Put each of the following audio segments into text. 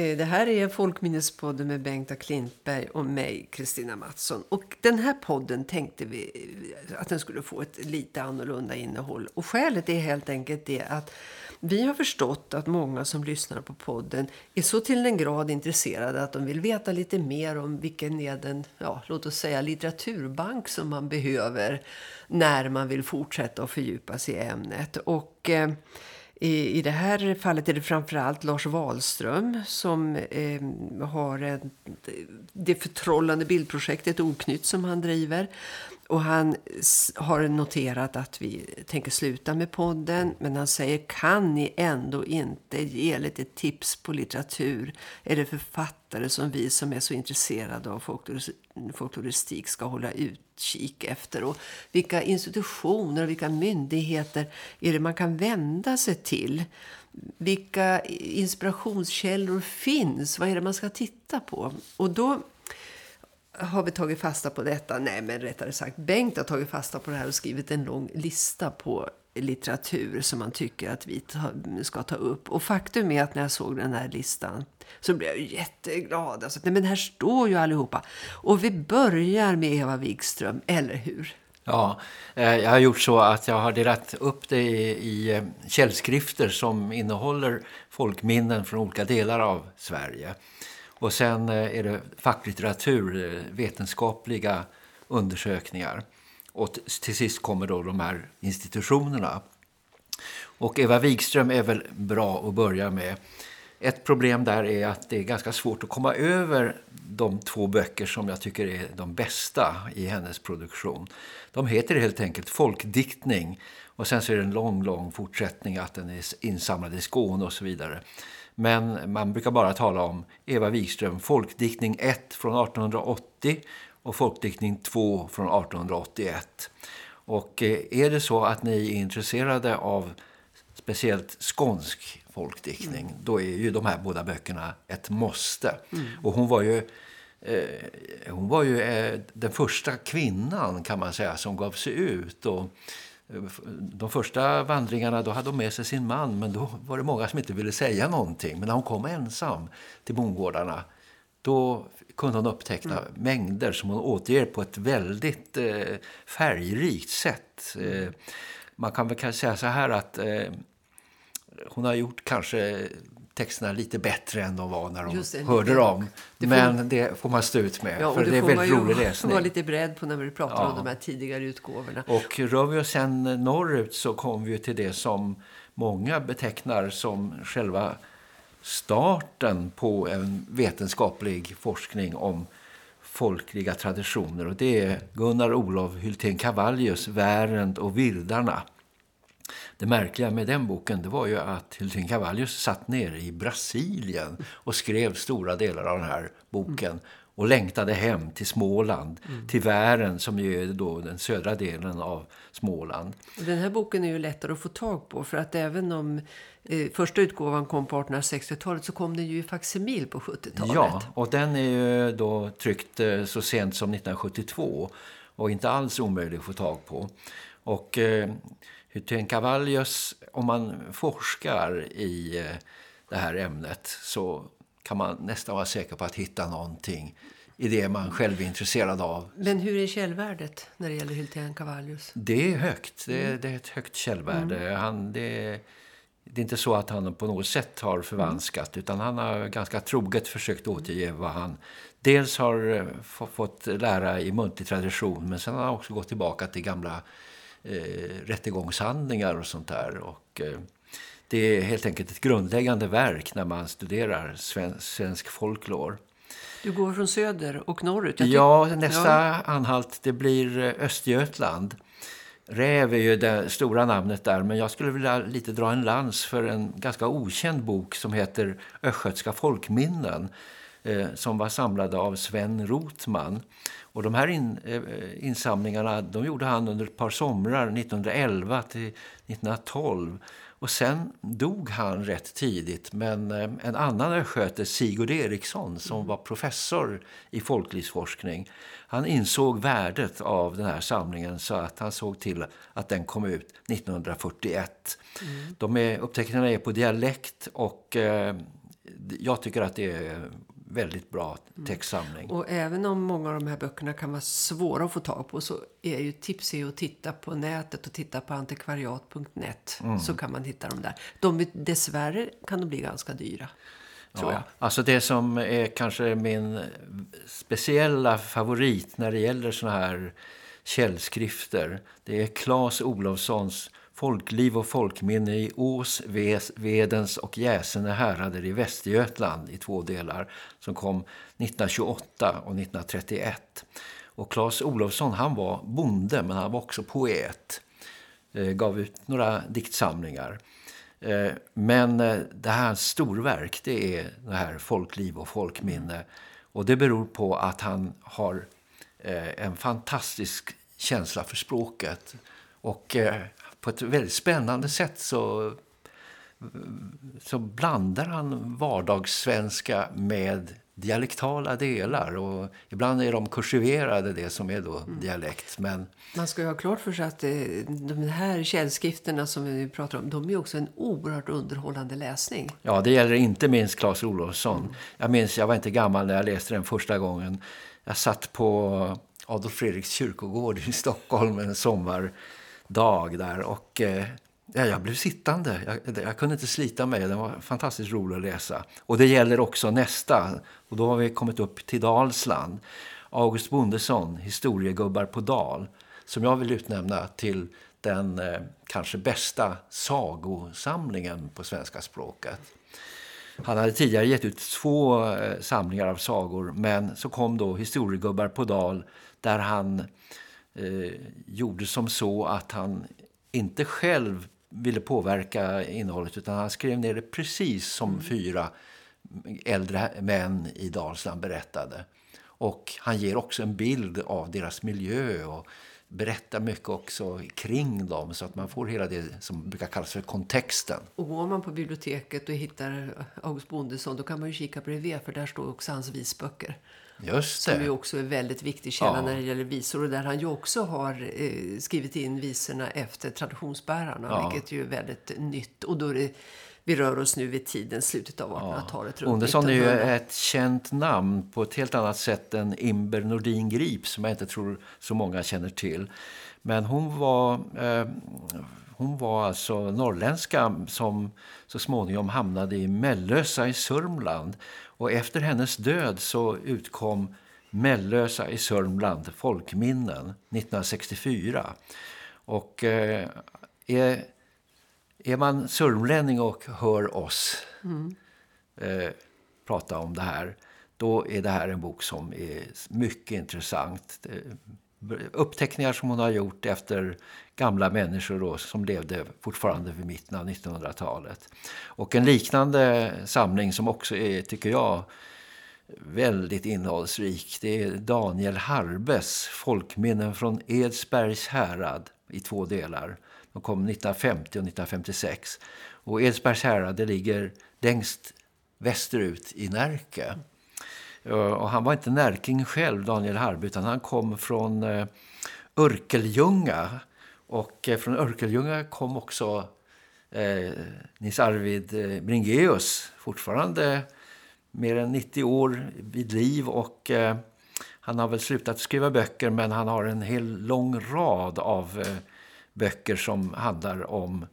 Eh, det här är Folkminnespodden med Bengta Klintberg och mig, Kristina Mattsson. Och den här podden tänkte vi eh, att den skulle få ett lite annorlunda innehåll. Och skälet är helt enkelt det att vi har förstått att många som lyssnar på podden är så till den grad intresserade att de vill veta lite mer om vilken är den, ja, låt oss säga litteraturbank som man behöver när man vill fortsätta och fördjupa sig i ämnet. Och... Eh, i, I det här fallet är det framförallt Lars Wahlström som eh, har en, det förtrollande bildprojektet Oknytt som han driver. Och han har noterat att vi tänker sluta med podden. Men han säger, kan ni ändå inte ge lite tips på litteratur? Är det författare som vi som är så intresserade av folkloristik ska hålla utkik efter? Och vilka institutioner och vilka myndigheter är det man kan vända sig till? Vilka inspirationskällor finns? Vad är det man ska titta på? Och då har vi tagit fasta på detta? Nej, men rättare sagt, Bengt har tagit fasta på det här och skrivit en lång lista på litteratur som man tycker att vi ska ta upp. Och faktum är att när jag såg den här listan så blev jag jätteglad. Alltså, nej, men här står ju allihopa. Och vi börjar med Eva Wikström, eller hur? Ja, eh, jag har gjort så att jag har delat upp det i, i eh, källskrifter som innehåller folkminnen från olika delar av Sverige. Och sen eh, är det facklitteratur, vetenskapliga undersökningar. Och till sist kommer då de här institutionerna. Och Eva Wigström är väl bra att börja med. Ett problem där är att det är ganska svårt att komma över de två böcker som jag tycker är de bästa i hennes produktion. De heter helt enkelt Folkdiktning och sen så är det en lång, lång fortsättning att den är insamlad i Skåne och så vidare. Men man brukar bara tala om Eva Wikström, folkdiktning 1 från 1880 och folkdiktning 2 från 1881. Och eh, är det så att ni är intresserade av speciellt skånsk folkdiktning, mm. då är ju de här båda böckerna ett måste. Mm. Och hon var ju eh, hon var ju eh, den första kvinnan kan man säga som gav sig ut och de första vandringarna då hade hon med sig sin man men då var det många som inte ville säga någonting. Men när hon kom ensam till bondgårdarna då kunde hon uppteckna mm. mängder som hon återger på ett väldigt eh, färgrikt sätt. Mm. Eh, man kan väl säga så här att eh, hon har gjort kanske texterna lite bättre än de var när de det, hörde dem. Det men får, det får man stå ut med, ja, för det, det är väldigt rolig läsning. får vara lite beredd på när vi pratar ja. om de här tidigare utgåvorna. Och rör vi oss sen norrut så kommer vi till det som många betecknar som själva starten på en vetenskaplig forskning om folkliga traditioner. Och det är Gunnar Olof Hylten Cavallius, Värend och Virdarna. Det märkliga med den boken det var ju att Hilding Cavallius satt nere i Brasilien och skrev stora delar av den här boken och längtade hem till Småland, mm. till Vären som ju är då den södra delen av Småland. Den här boken är ju lättare att få tag på för att även om eh, första utgåvan kom på 1860-talet så kom den ju i facsimil på 70-talet. Ja, och den är ju då tryckt eh, så sent som 1972 och inte alls omöjlig att få tag på. Och eh, Huten Cavallius, om man forskar i eh, det här ämnet så kan man nästan vara säker på att hitta någonting i det man själv är intresserad av. Men hur är källvärdet när det gäller Hylten Cavallius? Det är högt. Det är, det är ett högt källvärde. Mm. Han, det, det, är inte så att han på något sätt har förvanskat mm. utan han har ganska troget försökt återge vad han dels har eh, fått lära i muntlig tradition men sen har han också gått tillbaka till gamla eh, rättegångshandlingar och sånt där. Och, eh, det är helt enkelt ett grundläggande verk när man studerar svensk, svensk folklor. Du går från söder och norrut? Ja, nästa ja. anhalt det blir eh, Östergötland. Räv är ju det stora namnet där men jag skulle vilja lite dra en lans för en ganska okänd bok som heter Östgötska folkminnen som var samlade av Sven Rotman. Och de här in, eh, insamlingarna de gjorde han under ett par somrar 1911 till 1912. Och sen dog han rätt tidigt men eh, en annan östgöte, Sigurd Eriksson som mm. var professor i folklivsforskning. Han insåg värdet av den här samlingen så att han såg till att den kom ut 1941. Mm. De är, upptäckterna är på dialekt och eh, jag tycker att det är väldigt bra textsamling. Och även om många av de här böckerna kan vara svåra att få tag på så är ju tips är att titta på nätet och titta på antikvariat.net så kan man hitta dem där. De, dessvärre kan de bli ganska dyra. Tror jag. Alltså det som är kanske min speciella favorit när det gäller såna här källskrifter det är Claes Olofssons Folkliv och folkminne i Ås, Vedens och Jäsene härader i Västergötland i två delar som kom 1928 och 1931. Och Claes Olofsson han var bonde men han var också poet. Eh, gav ut några diktsamlingar. Eh, men eh, det här storverk det är det här folkliv och folkminne. Och det beror på att han har eh, en fantastisk känsla för språket. Och eh, på ett väldigt spännande sätt så, så blandar han vardagssvenska med dialektala delar och ibland är de kursiverade det som är då mm. dialekt men man ska ju ha klart för sig att eh, de här källskrifterna som vi pratar om de är också en oerhört underhållande läsning. Ja, det gäller inte minst Claes Olofsson. Mm. Jag minns jag var inte gammal när jag läste den första gången. Jag satt på Adolf Fredriks kyrkogård i Stockholm en dag där och eh, Ja, jag blev sittande. Jag, jag, kunde inte slita mig. Den var fantastiskt rolig att läsa. Och det gäller också nästa. Och då har vi kommit upp till Dalsland. August Bondesson, Historiegubbar på Dal. Som jag vill utnämna till den eh, kanske bästa sagosamlingen på svenska språket. Han hade tidigare gett ut två eh, samlingar av sagor. Men så kom då Historiegubbar på Dal. Där han eh, gjorde som så att han inte själv ville påverka innehållet utan han skrev ner det precis som mm. fyra äldre män i Dalsland berättade. Och han ger också en bild av deras miljö och berättar mycket också kring dem så att man får hela det som brukar kallas för kontexten. Och går man på biblioteket och hittar August Bondesson då kan man ju kika bredvid för där står också hans visböcker. Just det. Som ju också är väldigt viktig källa ja. när det gäller visor. Och där han ju också har eh, skrivit in visorna efter traditionsbärarna. Ja. Vilket ju är väldigt nytt. Och då det, vi rör oss nu vid tiden, slutet av 1800-talet. Ja. Ondersson är ju ett känt namn på ett helt annat sätt än Imber Nordin Grip. Som jag inte tror så många känner till. Men hon var... Eh, hon var alltså norrländska som så småningom hamnade i Mellösa i Sörmland. Och efter hennes död så utkom Mellösa i Sörmland, Folkminnen, 1964. Och eh, är, är man sörmlänning och hör oss mm. eh, prata om det här, då är det här en bok som är mycket intressant. Uppteckningar som hon har gjort efter gamla människor då, som levde fortfarande vid mitten av 1900-talet. Och en liknande samling som också är, tycker jag, väldigt innehållsrik. Det är Daniel Harbes Folkminnen från Edsbergs härad i två delar. De kom 1950 och 1956. Och Edsbergs härad det ligger längst västerut i Närke. Eh, och han var inte närking själv, Daniel Harby, utan han kom från eh, Örkeljunga. Och eh, från Örkeljunga kom också eh, Nils Arvid eh, Bringeus, fortfarande mer än 90 år vid liv. Och eh, han har väl slutat skriva böcker men han har en hel lång rad av eh, böcker som handlar om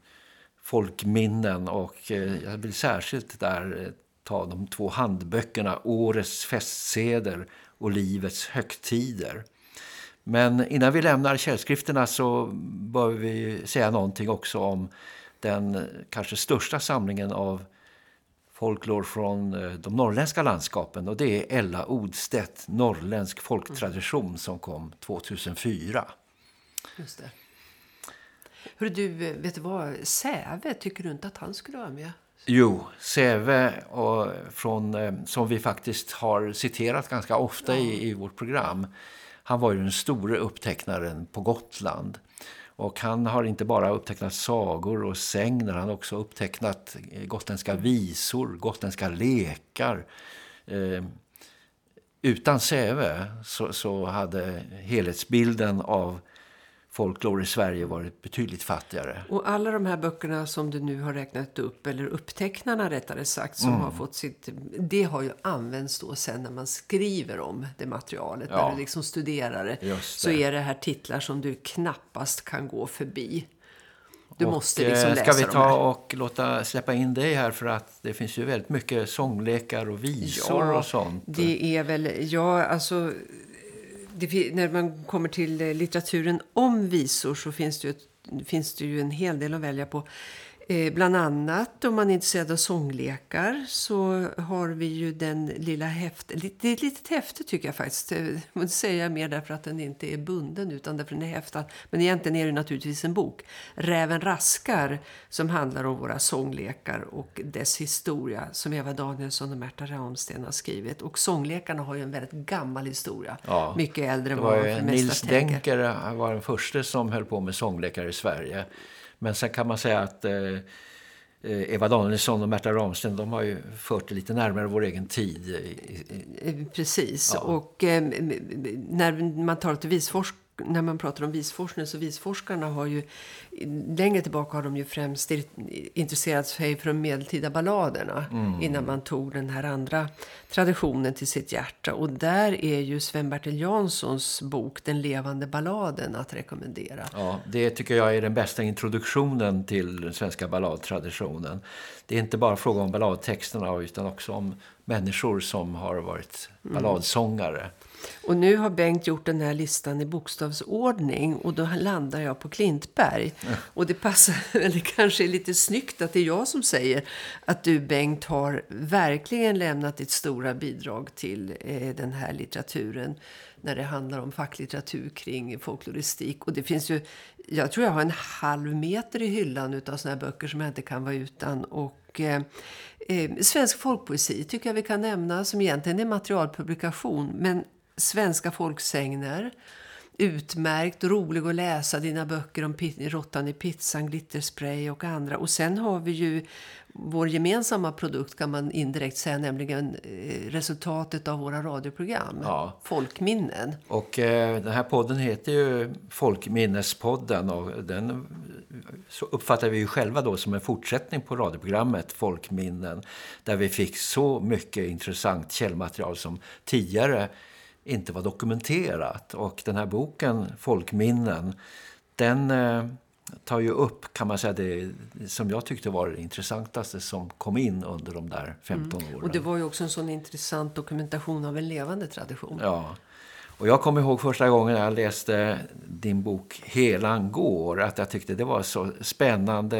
folkminnen. Och eh, jag vill särskilt där eh, ta de två handböckerna Årets festseder och Livets högtider. Men innan vi lämnar källskrifterna så bör vi säga någonting också om den kanske största samlingen av folklor från eh, de norrländska landskapen. Och det är Ella Odstedt, norrländsk folktradition som kom 2004. Just det. Hör du, vet du vad? Säve, tycker du inte att han skulle vara med? Jo, Säve och från, eh, som vi faktiskt har citerat ganska ofta i, i vårt program- han var ju den stora upptecknaren på Gotland. Och han har inte bara upptecknat sagor och sängner, han har också upptecknat eh, gotländska visor, gotländska lekar. Eh, utan Säve så, så hade helhetsbilden av folklore i Sverige varit betydligt fattigare. Och alla de här böckerna som du nu har räknat upp, eller upptecknarna rättare sagt, som mm. har fått sitt... Det har ju använts då sen när man skriver om det materialet, ja. när du liksom studerar det, det. Så är det här titlar som du knappast kan gå förbi. Du och, måste liksom läsa Ska vi ta och låta släppa in dig här för att det finns ju väldigt mycket sånglekar och visor ja, och sånt. Det är väl, ja alltså det, när man kommer till eh, litteraturen om visor så finns det, ju, finns det ju en hel del att välja på. Eh, bland annat om man är intresserad av sånglekar så har vi ju den lilla häftet. Det är ett litet häfte tycker jag faktiskt. Eh, det säger jag mer därför att den inte är bunden utan därför den är häftad. Men egentligen är det naturligtvis en bok. Räven raskar som handlar om våra sånglekar och dess historia som Eva Danielsson och Märta Ramsten har skrivit. Och sånglekarna har ju en väldigt gammal historia. Ja, Mycket äldre än vad man för Nils Denker var den första som höll på med sånglekar i Sverige. Men sen kan man säga att eh, Eva Danielsson och Märta Ramsten de har ju fört det lite närmare vår egen tid. Precis. Ja. Och eh, när man tar till visforsk när man pratar om visforskning så visforskarna har ju längre tillbaka har de ju främst intresserat sig för de medeltida balladerna mm. innan man tog den här andra traditionen till sitt hjärta. Och där är ju Sven-Bertil Janssons bok Den levande balladen att rekommendera. Ja, det tycker jag är den bästa introduktionen till den svenska balladtraditionen. Det är inte bara fråga om balladtexterna utan också om människor som har varit balladsångare. Mm. Och nu har Bengt gjort den här listan i bokstavsordning och då landar jag på Klintberg. Ja. Och det passar, eller kanske är lite snyggt att det är jag som säger att du Bengt har verkligen lämnat ditt stora bidrag till eh, den här litteraturen när det handlar om facklitteratur kring folkloristik. Och det finns ju, jag tror jag har en halv meter i hyllan av såna här böcker som jag inte kan vara utan. Och eh, eh, svensk folkpoesi tycker jag vi kan nämna som egentligen är materialpublikation. Men svenska folksägner. Utmärkt, rolig att läsa dina böcker om råttan i pizzan, glitterspray och andra. Och sen har vi ju vår gemensamma produkt kan man indirekt säga, nämligen eh, resultatet av våra radioprogram. Ja. Folkminnen. Och eh, den här podden heter ju Folkminnespodden och den så uppfattar vi ju själva då som en fortsättning på radioprogrammet Folkminnen där vi fick så mycket intressant källmaterial som tidigare inte var dokumenterat. Och den här boken, Folkminnen, den eh, tar ju upp kan man säga det som jag tyckte var det intressantaste som kom in under de där 15 mm. åren. Och det var ju också en sån intressant dokumentation av en levande tradition. Ja. Och jag kommer ihåg första gången jag läste din bok Helan går att jag tyckte det var så spännande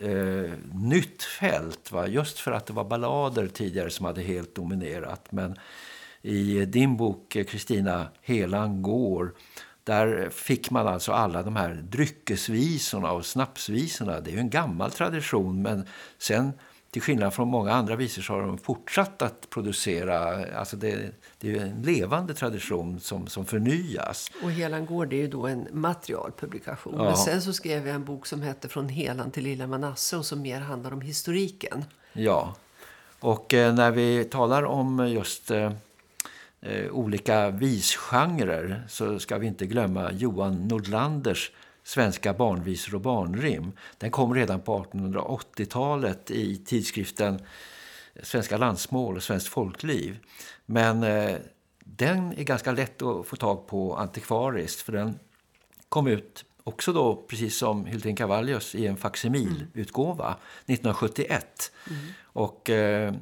eh, nytt fält. Va? Just för att det var ballader tidigare som hade helt dominerat. Men i din bok Kristina Helan går där fick man alltså alla de här dryckesvisorna och snapsvisorna. Det är ju en gammal tradition men sen till skillnad från många andra visor så har de fortsatt att producera. Alltså det, det är en levande tradition som, som förnyas. Och Helan går det är ju då en materialpublikation. Ja. Men sen så skrev jag en bok som heter Från Helan till Lilla Manasse och som mer handlar om historiken. Ja, och eh, när vi talar om just... Eh, olika visgenrer så ska vi inte glömma Johan Nordlanders svenska barnvisor och barnrim. Den kom redan på 1880-talet i tidskriften Svenska landsmål och Svenskt folkliv. Men eh, den är ganska lätt att få tag på antikvariskt för den kom ut också då, precis som Hildring Cavallius, i en facsimilutgåva mm. 1971. Mm. Och eh,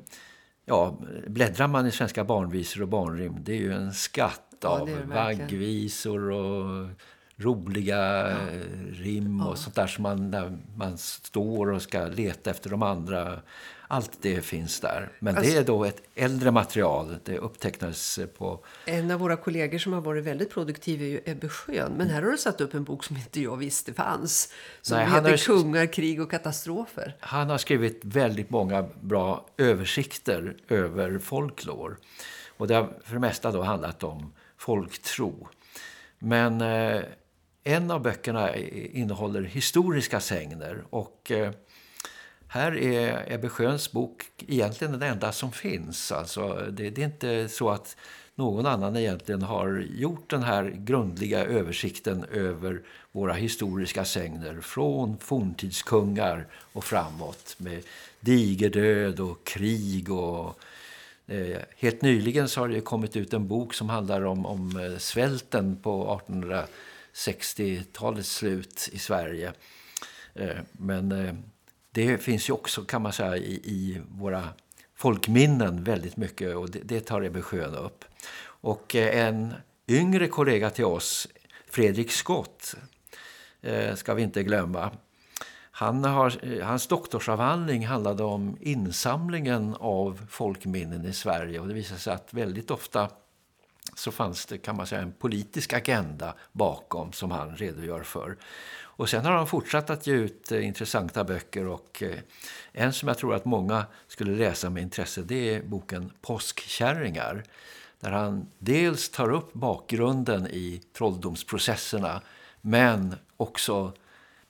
ja, bläddrar man i svenska barnvisor och barnrim, det är ju en skatt av ja, vaggvisor och roliga ja. Eh, rim och ja. sånt där som man, där man står och ska leta efter de andra. Allt det finns där. Men alltså, det är då ett äldre material. Det upptecknades på... En av våra kollegor som har varit väldigt produktiv är ju Ebbe Schön. Men här har du satt upp en bok som inte jag visste fanns. Som Nej, heter har, Kungar, krig och katastrofer. Han har skrivit väldigt många bra översikter över folklor. Och det har för det mesta då handlat om folktro. Men eh, en av böckerna innehåller historiska sägner och... Eh, här är Ebbe Sjöns bok egentligen den enda som finns. Alltså, det, det är inte så att någon annan egentligen har gjort den här grundliga översikten över våra historiska sängner från forntidskungar och framåt med digerdöd och krig och eh, helt nyligen så har det kommit ut en bok som handlar om, om eh, svälten på 1860-talets slut i Sverige. Eh, men eh, det finns ju också kan man säga i, i våra folkminnen väldigt mycket och det, det tar Ebbe Schön upp. Och eh, en yngre kollega till oss, Fredrik Skott, eh, ska vi inte glömma. Han har, eh, hans doktorsavhandling handlade om insamlingen av folkminnen i Sverige och det visade sig att väldigt ofta så fanns det kan man säga en politisk agenda bakom som han redogör för. Och sen har han fortsatt att ge ut eh, intressanta böcker och eh, en som jag tror att många skulle läsa med intresse det är boken Påskkärringar. Där han dels tar upp bakgrunden i trolldomsprocesserna men också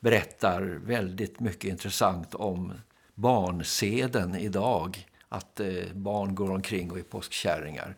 berättar väldigt mycket intressant om barnseden idag. Att eh, barn går omkring och är påskkärringar.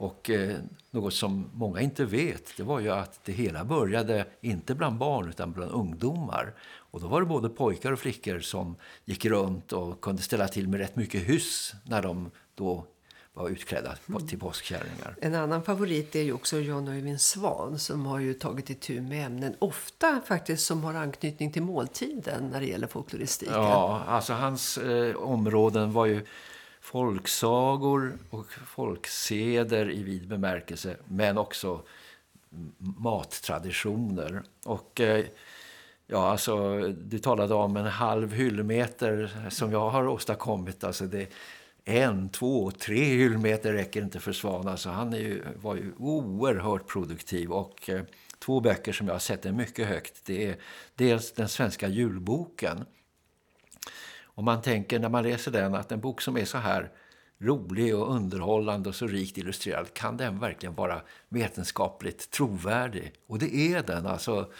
Och eh, något som många inte vet det var ju att det hela började inte bland barn utan bland ungdomar. Och då var det både pojkar och flickor som gick runt och kunde ställa till med rätt mycket hyss när de då var utklädda mm. till påskkärringar. En annan favorit är ju också John Öjvind Svan som har ju tagit itu med ämnen ofta faktiskt som har anknytning till måltiden när det gäller folkloristiken. Ja, alltså hans eh, områden var ju folksagor och folkseder i vid bemärkelse men också mattraditioner. Och eh, ja, alltså du talade om en halv hyllmeter som jag har åstadkommit. Alltså det en, två, tre hyllmeter räcker inte för Svan. Alltså han är ju, var ju oerhört produktiv och eh, två böcker som jag sätter mycket högt. Det är dels den svenska julboken och man tänker när man läser den att en bok som är så här rolig och underhållande och så rikt illustrerad kan den verkligen vara vetenskapligt trovärdig. Och det är den. Alltså,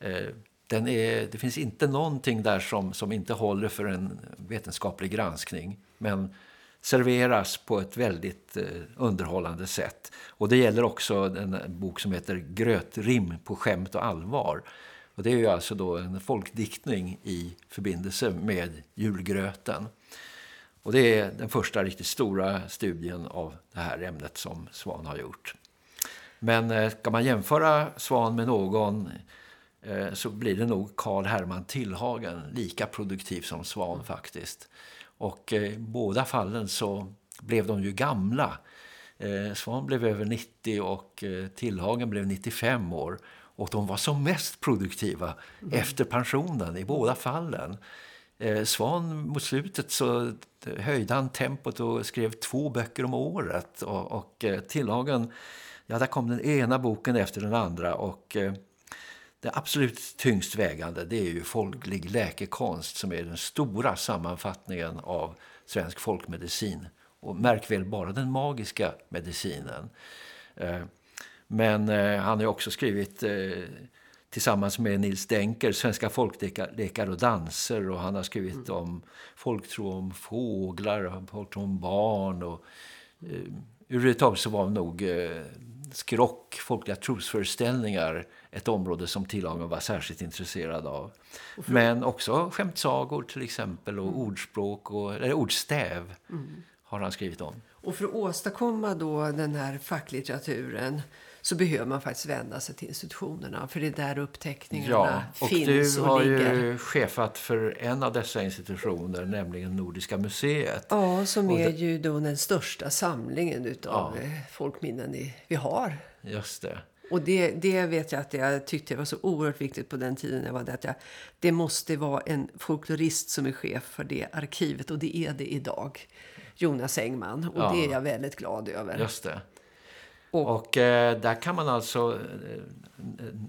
eh, den är, det finns inte någonting där som, som inte håller för en vetenskaplig granskning. Men serveras på ett väldigt eh, underhållande sätt. Och det gäller också en bok som heter Grötrim på skämt och allvar- och det är ju alltså då en folkdiktning i förbindelse med julgröten. Och det är den första riktigt stora studien av det här ämnet som Svan har gjort. Men eh, ska man jämföra Svan med någon eh, så blir det nog Karl Herman Tillhagen lika produktiv som Svan faktiskt. Och eh, i båda fallen så blev de ju gamla. Svan blev över 90 och Tillhagen blev 95 år. Och de var som mest produktiva mm. efter pensionen i båda fallen. Eh, Svan mot slutet så höjde han tempot och skrev två böcker om året. Och, och eh, Tillhagen, ja där kom den ena boken efter den andra. Och eh, det absolut tyngst vägande det är ju folklig läkekonst som är den stora sammanfattningen av svensk folkmedicin. Och märk väl bara den magiska medicinen. Eh, men eh, han har också skrivit eh, tillsammans med Nils Denker Svenska folklekar och danser och han har skrivit mm. om folktro om fåglar, folktro om barn och eh, överhuvudtaget så var nog eh, skrock, folkliga trosföreställningar ett område som Tillhagen var särskilt intresserad av. Men också skämtsagor till exempel och mm. ordspråk och, eller ordstäv mm. har han skrivit om. Och för att åstadkomma då den här facklitteraturen så behöver man faktiskt vända sig till institutionerna. För det är där upptäckningarna ja, och finns och ligger. du har ju chefat för en av dessa institutioner, nämligen Nordiska museet. Ja, som är det... ju då den största samlingen utav ja. Eh, folkminnen vi har. Just det. Och det, det vet jag att jag tyckte var så oerhört viktigt på den tiden jag var där. Att jag, det måste vara en folklorist som är chef för det arkivet och det är det idag. Jonas Engman. Och ja. det är jag väldigt glad över. Just det. Och, och eh, där kan man alltså, eh,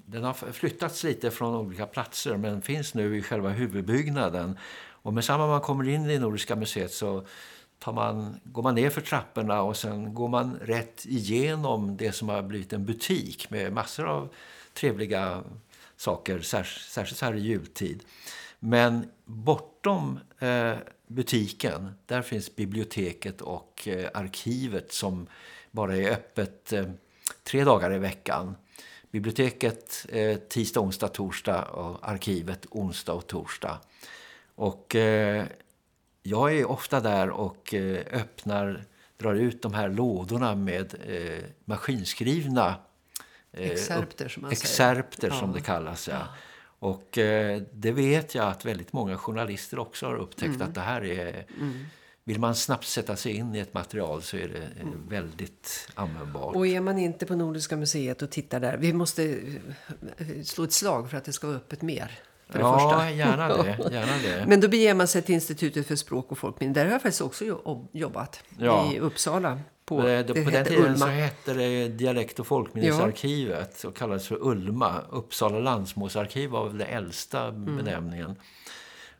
den har flyttats lite från olika platser men finns nu i själva huvudbyggnaden. Och med samma man kommer in i Nordiska museet så tar man, går man ner för trapporna och sen går man rätt igenom det som har blivit en butik med massor av trevliga saker, särskilt så här i jultid. Men bortom eh, butiken, där finns biblioteket och eh, arkivet som bara är öppet eh, tre dagar i veckan. Biblioteket eh, tisdag, onsdag, torsdag och arkivet onsdag och torsdag. Och eh, jag är ofta där och öppnar, drar ut de här lådorna med maskinskrivna excerpter som man excerpter säger. som ja. det kallas. Ja. Och det vet jag att väldigt många journalister också har upptäckt mm. att det här är... Mm. Vill man snabbt sätta sig in i ett material så är det mm. väldigt användbart. Och är man inte på Nordiska museet och tittar där, vi måste eh, slå ett slag för att det ska vara öppet mer. För ja, första. Gärna, det, gärna det. Men då beger man sig till Institutet för språk och folkminne. Där har jag faktiskt också jobbat. Ja. I Uppsala. På, det, det, på den tiden Ulma. så hette det Dialekt- och folkminnesarkivet ja. och kallades för Ulma. Uppsala landsmålsarkiv var väl den äldsta mm. benämningen.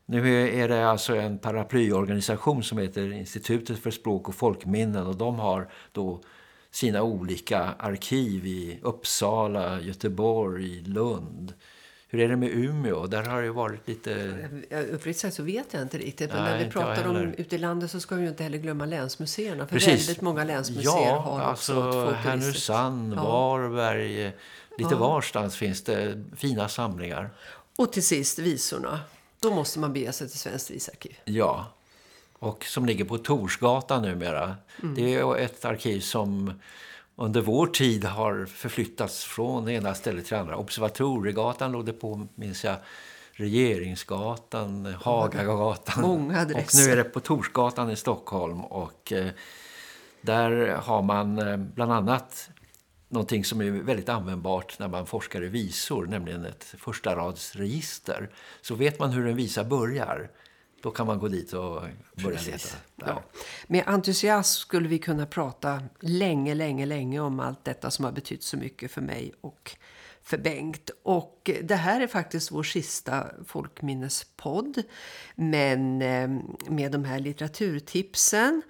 Nu är det alltså en paraplyorganisation som heter Institutet för språk och folkminnen och de har då sina olika arkiv i Uppsala, Göteborg, Lund. Hur är det med Umeå? Där har det varit lite... Uppriktigt sagt så vet jag inte riktigt. Men Nej, när vi pratar om ute i landet så ska vi ju inte heller glömma länsmuseerna. För Precis. väldigt många länsmuseer ja, har alltså också Härnösand, ja. Varberg, lite ja. varstans finns det fina samlingar. Och till sist visorna. Då måste man bege sig till Svenskt visarkiv. Ja, och som ligger på Torsgatan numera. Mm. Det är ett arkiv som under vår tid har förflyttats från det ena stället till det andra. Observatoriegatan låg det på, minns jag, Regeringsgatan, Hagagatan. Många adresser. Och nu är det på Torsgatan i Stockholm och eh, där har man eh, bland annat någonting som är väldigt användbart när man forskar i visor, nämligen ett första radsregister. Så vet man hur en visa börjar då kan man gå dit och börja leta. Ja. Med entusiasm skulle vi kunna prata länge, länge, länge om allt detta som har betytt så mycket för mig och för Bengt. Och det här är faktiskt vår sista folkminnespodd. Men eh, med de här litteraturtipsen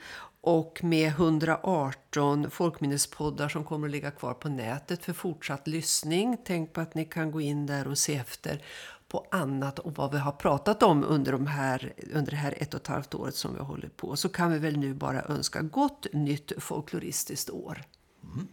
och med 118 folkminnespoddar som kommer att ligga kvar på nätet för fortsatt lyssning. Tänk på att ni kan gå in där och se efter på annat och vad vi har pratat om under, de här, under det här ett och ett halvt året som vi har hållit på så kan vi väl nu bara önska gott nytt folkloristiskt år. Mm.